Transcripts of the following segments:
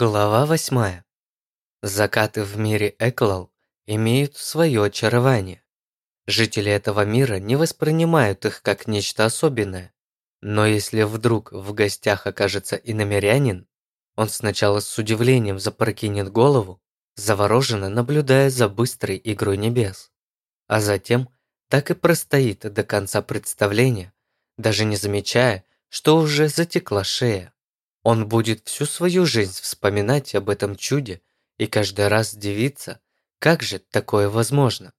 Глава восьмая. Закаты в мире Эклал имеют свое очарование. Жители этого мира не воспринимают их как нечто особенное. Но если вдруг в гостях окажется иномерянин, он сначала с удивлением запрокинет голову, завороженно наблюдая за быстрой игрой небес, а затем так и простоит до конца представления, даже не замечая, что уже затекла шея. Он будет всю свою жизнь вспоминать об этом чуде и каждый раз дивиться, как же такое возможно.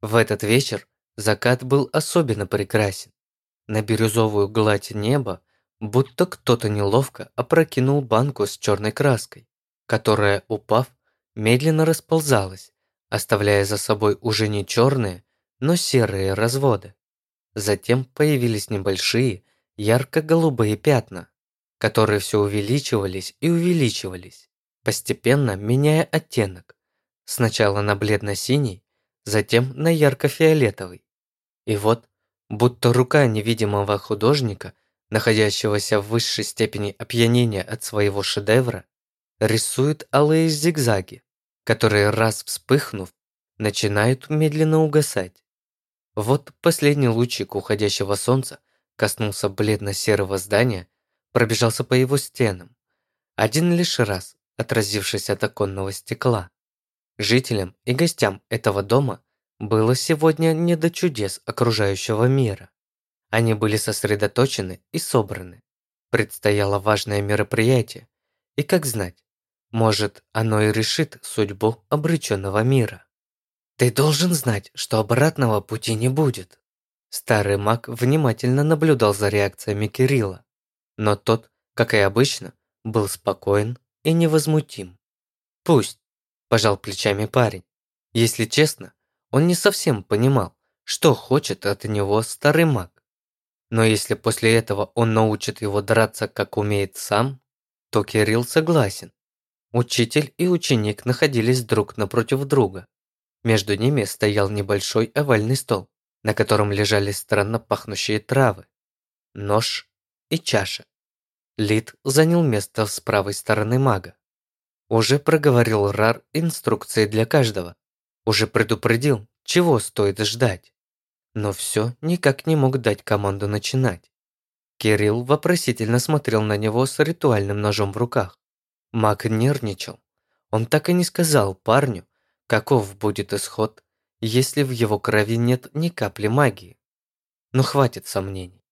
В этот вечер закат был особенно прекрасен. На бирюзовую гладь неба будто кто-то неловко опрокинул банку с черной краской, которая, упав, медленно расползалась, оставляя за собой уже не черные, но серые разводы. Затем появились небольшие, ярко-голубые пятна, которые все увеличивались и увеличивались, постепенно меняя оттенок. Сначала на бледно-синий, затем на ярко-фиолетовый. И вот, будто рука невидимого художника, находящегося в высшей степени опьянения от своего шедевра, рисует алые зигзаги, которые, раз вспыхнув, начинают медленно угасать. Вот последний лучик уходящего солнца коснулся бледно-серого здания пробежался по его стенам, один лишь раз отразившись от оконного стекла. Жителям и гостям этого дома было сегодня не до чудес окружающего мира. Они были сосредоточены и собраны. Предстояло важное мероприятие, и как знать, может, оно и решит судьбу обреченного мира. Ты должен знать, что обратного пути не будет. Старый маг внимательно наблюдал за реакциями Кирилла. Но тот, как и обычно, был спокоен и невозмутим. «Пусть», – пожал плечами парень. Если честно, он не совсем понимал, что хочет от него старый маг. Но если после этого он научит его драться, как умеет сам, то Кирилл согласен. Учитель и ученик находились друг напротив друга. Между ними стоял небольшой овальный стол, на котором лежали странно пахнущие травы, нож и чаша. Лид занял место с правой стороны мага. Уже проговорил Рар инструкции для каждого. Уже предупредил, чего стоит ждать. Но все никак не мог дать команду начинать. Кирилл вопросительно смотрел на него с ритуальным ножом в руках. Маг нервничал. Он так и не сказал парню, каков будет исход, если в его крови нет ни капли магии. Но хватит сомнений.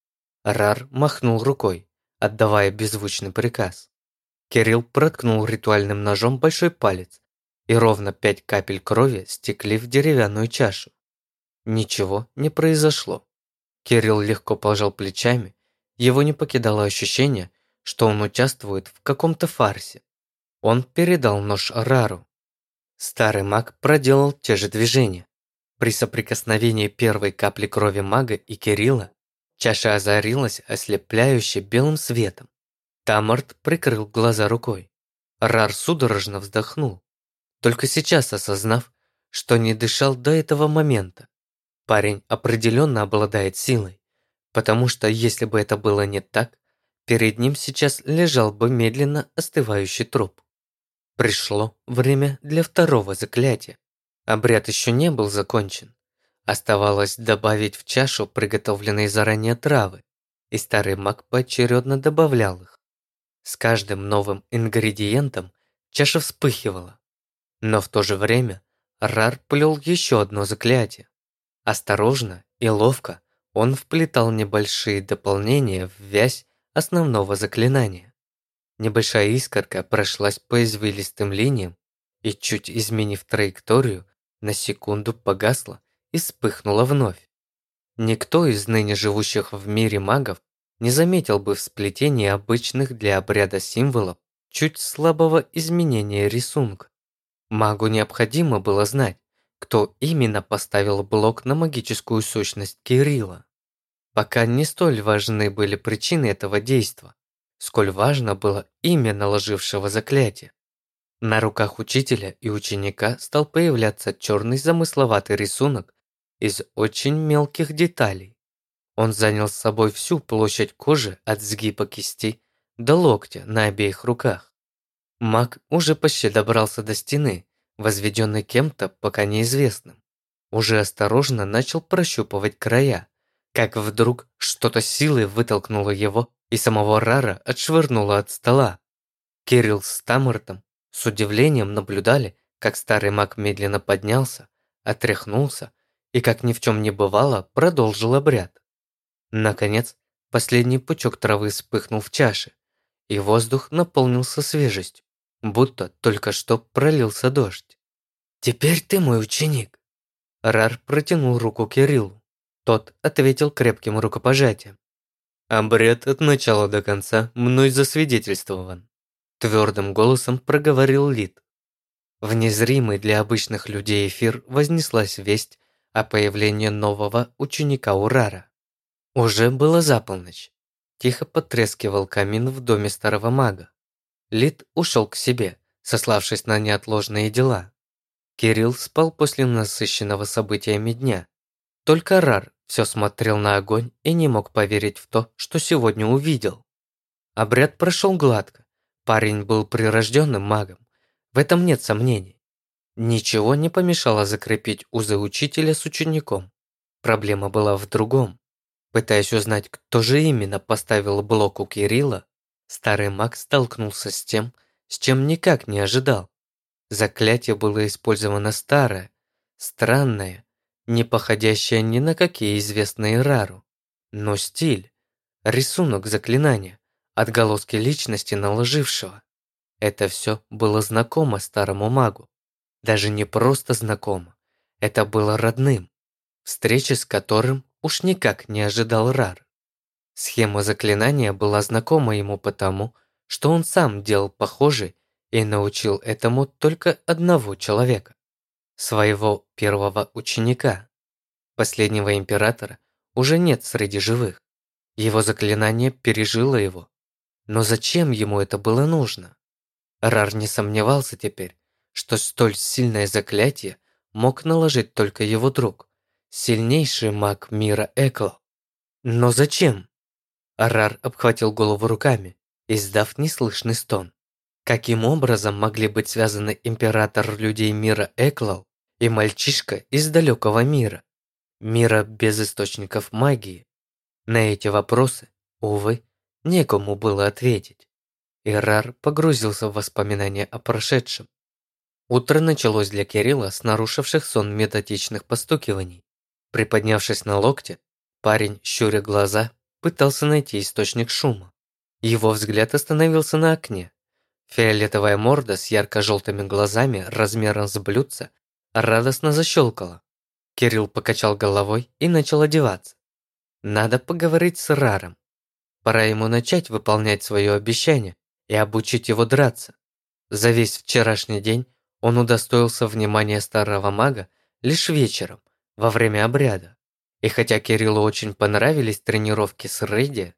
Рар махнул рукой отдавая беззвучный приказ. Кирилл проткнул ритуальным ножом большой палец, и ровно пять капель крови стекли в деревянную чашу. Ничего не произошло. Кирилл легко пожал плечами, его не покидало ощущение, что он участвует в каком-то фарсе. Он передал нож Рару. Старый маг проделал те же движения. При соприкосновении первой капли крови мага и Кирилла Чаша озарилась ослепляюще белым светом. Тамарт прикрыл глаза рукой. Рар судорожно вздохнул, только сейчас осознав, что не дышал до этого момента. Парень определенно обладает силой, потому что если бы это было не так, перед ним сейчас лежал бы медленно остывающий труп. Пришло время для второго заклятия. Обряд еще не был закончен, Оставалось добавить в чашу приготовленные заранее травы, и старый маг поочередно добавлял их. С каждым новым ингредиентом чаша вспыхивала, но в то же время Рар плел еще одно заклятие. Осторожно и ловко он вплетал небольшие дополнения в вязь основного заклинания. Небольшая искорка прошлась по извилистым линиям и, чуть изменив траекторию, на секунду погасла и вспыхнула вновь. Никто из ныне живущих в мире магов не заметил бы в сплетении обычных для обряда символов чуть слабого изменения рисунка. Магу необходимо было знать, кто именно поставил блок на магическую сущность Кирилла. Пока не столь важны были причины этого действа, сколь важно было имя наложившего заклятие. На руках учителя и ученика стал появляться черный замысловатый рисунок из очень мелких деталей. Он занял с собой всю площадь кожи от сгиба кисти до локтя на обеих руках. Маг уже почти добрался до стены, возведенной кем-то пока неизвестным. Уже осторожно начал прощупывать края, как вдруг что-то силой вытолкнуло его и самого Рара отшвырнуло от стола. Кирилл с Тамартом с удивлением наблюдали, как старый маг медленно поднялся, отряхнулся и, как ни в чем не бывало, продолжил обряд. Наконец, последний пучок травы вспыхнул в чаше, и воздух наполнился свежестью будто только что пролился дождь. «Теперь ты мой ученик!» Рар протянул руку Кириллу. Тот ответил крепким рукопожатием. «Обряд от начала до конца мной засвидетельствован», твердым голосом проговорил Лид. В незримый для обычных людей эфир вознеслась весть о появлении нового ученика Урара. Уже было за полночь. Тихо потрескивал камин в доме старого мага. Лид ушел к себе, сославшись на неотложные дела. Кирилл спал после насыщенного событиями дня. Только Рар все смотрел на огонь и не мог поверить в то, что сегодня увидел. Обряд прошел гладко. Парень был прирожденным магом. В этом нет сомнений. Ничего не помешало закрепить узы учителя с учеником. Проблема была в другом. Пытаясь узнать, кто же именно поставил блок у Кирилла, Старый маг столкнулся с тем, с чем никак не ожидал. Заклятие было использовано старое, странное, не походящее ни на какие известные Рару. Но стиль, рисунок заклинания, отголоски личности наложившего. Это все было знакомо старому магу. Даже не просто знакомо, это было родным, встречи с которым уж никак не ожидал Рар. Схема заклинания была знакома ему потому, что он сам делал похожий и научил этому только одного человека. Своего первого ученика. Последнего императора уже нет среди живых. Его заклинание пережило его. Но зачем ему это было нужно? Рар не сомневался теперь, что столь сильное заклятие мог наложить только его друг, сильнейший маг мира Экл. Но зачем? Арар обхватил голову руками, издав неслышный стон. Каким образом могли быть связаны император людей мира Эклал и мальчишка из далекого мира? Мира без источников магии? На эти вопросы, увы, некому было ответить. Ирар погрузился в воспоминания о прошедшем. Утро началось для Кирилла с нарушивших сон методичных постукиваний. Приподнявшись на локте, парень, щуря глаза, пытался найти источник шума. Его взгляд остановился на окне. Фиолетовая морда с ярко-желтыми глазами размером с блюдца радостно защелкала. Кирилл покачал головой и начал одеваться. Надо поговорить с Раром. Пора ему начать выполнять свое обещание и обучить его драться. За весь вчерашний день он удостоился внимания старого мага лишь вечером, во время обряда. И хотя Кириллу очень понравились тренировки с Рэдди,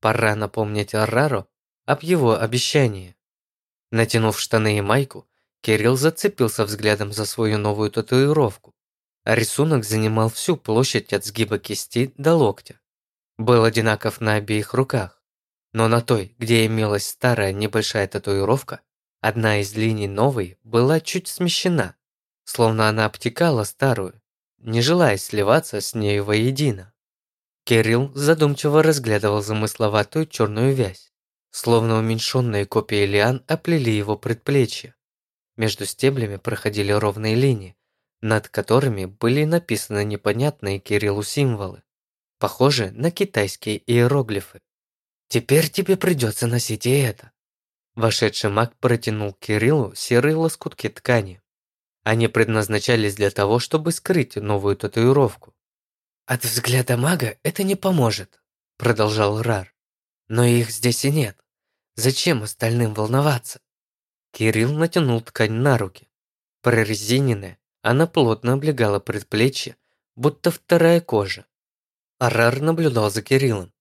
пора напомнить Аррару об его обещании. Натянув штаны и майку, Кирилл зацепился взглядом за свою новую татуировку. рисунок занимал всю площадь от сгиба кисти до локтя. Был одинаков на обеих руках, но на той, где имелась старая небольшая татуировка, одна из линий новой была чуть смещена, словно она обтекала старую не желая сливаться с нею воедино. Кирилл задумчиво разглядывал замысловатую черную вязь, словно уменьшенные копии лиан оплели его предплечье. Между стеблями проходили ровные линии, над которыми были написаны непонятные Кириллу символы, похожие на китайские иероглифы. «Теперь тебе придется носить и это». Вошедший маг протянул Кириллу серые лоскутки ткани. Они предназначались для того, чтобы скрыть новую татуировку. «От взгляда мага это не поможет», – продолжал Рар. «Но их здесь и нет. Зачем остальным волноваться?» Кирилл натянул ткань на руки. Прорезиненная, она плотно облегала предплечье, будто вторая кожа. Арар наблюдал за Кириллом.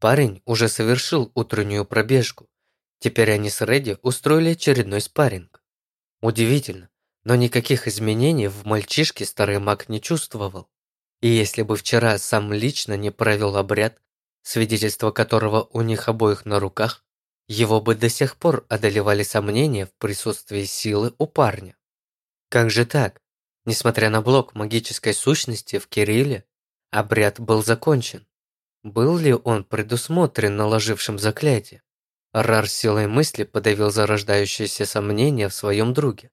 Парень уже совершил утреннюю пробежку. Теперь они с Редди устроили очередной спарринг. Удивительно, но никаких изменений в мальчишке старый маг не чувствовал. И если бы вчера сам лично не провел обряд, свидетельство которого у них обоих на руках, его бы до сих пор одолевали сомнения в присутствии силы у парня. Как же так? Несмотря на блок магической сущности в Кирилле, обряд был закончен. Был ли он предусмотрен наложившим заклятие? Рар силой мысли подавил зарождающееся сомнение в своем друге.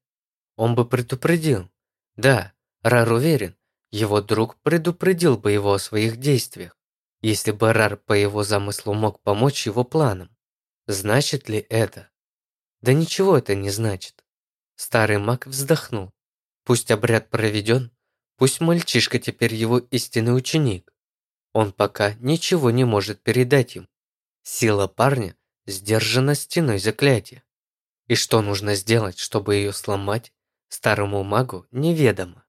Он бы предупредил. Да, Рар уверен, его друг предупредил бы его о своих действиях, если бы Рар по его замыслу мог помочь его планам. Значит ли это? Да ничего это не значит. Старый маг вздохнул. Пусть обряд проведен, пусть мальчишка теперь его истинный ученик. Он пока ничего не может передать им. Сила парня сдержана стеной заклятия. И что нужно сделать, чтобы ее сломать, старому магу неведомо.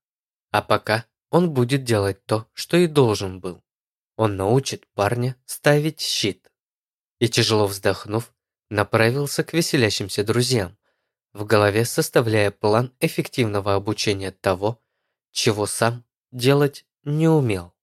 А пока он будет делать то, что и должен был. Он научит парня ставить щит. И тяжело вздохнув, направился к веселящимся друзьям, в голове составляя план эффективного обучения того, чего сам делать не умел.